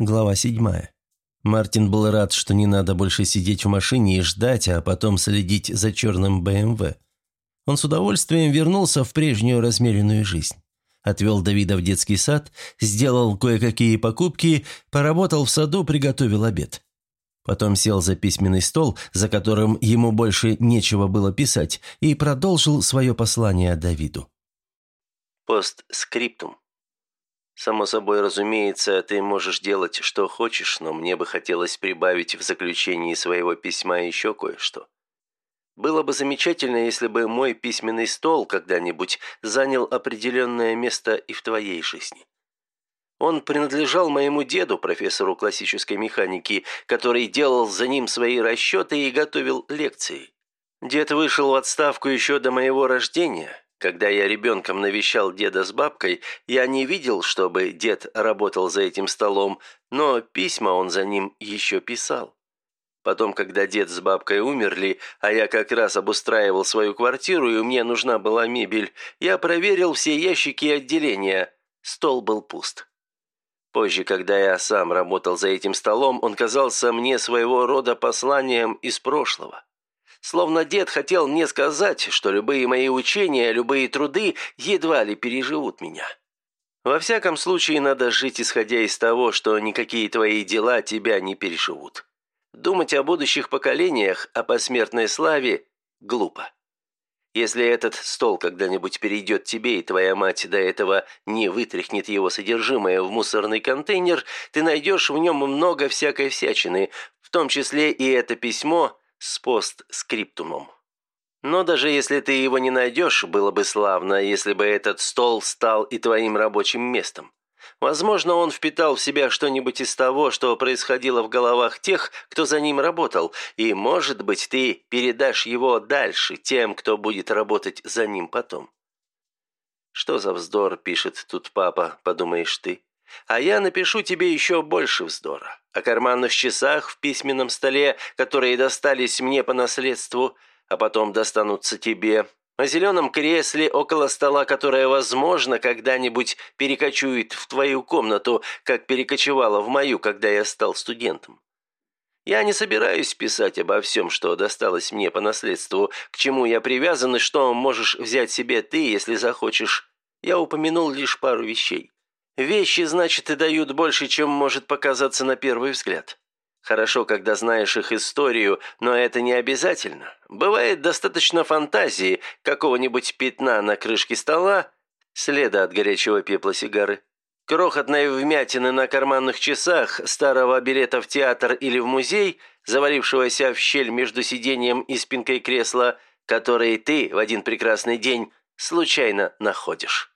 Глава седьмая. Мартин был рад, что не надо больше сидеть в машине и ждать, а потом следить за черным БМВ. Он с удовольствием вернулся в прежнюю размеренную жизнь. Отвел Давида в детский сад, сделал кое-какие покупки, поработал в саду, приготовил обед. Потом сел за письменный стол, за которым ему больше нечего было писать, и продолжил свое послание Давиду. Постскриптум. Само собой, разумеется, ты можешь делать, что хочешь, но мне бы хотелось прибавить в заключении своего письма еще кое-что. Было бы замечательно, если бы мой письменный стол когда-нибудь занял определенное место и в твоей жизни. Он принадлежал моему деду, профессору классической механики, который делал за ним свои расчеты и готовил лекции. Дед вышел в отставку еще до моего рождения, когда я ребенком навещал деда с бабкой, я не видел, чтобы дед работал за этим столом, но письма он за ним еще писал. Потом, когда дед с бабкой умерли, а я как раз обустраивал свою квартиру, и мне нужна была мебель, я проверил все ящики и отделения. Стол был пуст. Позже, когда я сам работал за этим столом, он казался мне своего рода посланием из прошлого. Словно дед хотел мне сказать, что любые мои учения, любые труды едва ли переживут меня. Во всяком случае, надо жить, исходя из того, что никакие твои дела тебя не переживут. Думать о будущих поколениях, о посмертной славе – глупо. Если этот стол когда-нибудь перейдет тебе, и твоя мать до этого не вытряхнет его содержимое в мусорный контейнер, ты найдешь в нем много всякой всячины, в том числе и это письмо с постскриптумом. Но даже если ты его не найдешь, было бы славно, если бы этот стол стал и твоим рабочим местом. Возможно, он впитал в себя что-нибудь из того, что происходило в головах тех, кто за ним работал, и, может быть, ты передашь его дальше тем, кто будет работать за ним потом. «Что за вздор?» – пишет тут папа, подумаешь ты. А я напишу тебе еще больше вздора. О карманных часах в письменном столе, которые достались мне по наследству, а потом достанутся тебе. О зеленом кресле около стола, которое, возможно, когда-нибудь перекочует в твою комнату, как перекочевало в мою, когда я стал студентом. Я не собираюсь писать обо всем, что досталось мне по наследству, к чему я привязан и что можешь взять себе ты, если захочешь. Я упомянул лишь пару вещей. Вещи, значит, и дают больше, чем может показаться на первый взгляд. Хорошо, когда знаешь их историю, но это не обязательно. Бывает достаточно фантазии, какого-нибудь пятна на крышке стола, следа от горячего пепла сигары, крохотной вмятины на карманных часах, старого билета в театр или в музей, завалившегося в щель между сиденьем и спинкой кресла, которые ты в один прекрасный день случайно находишь.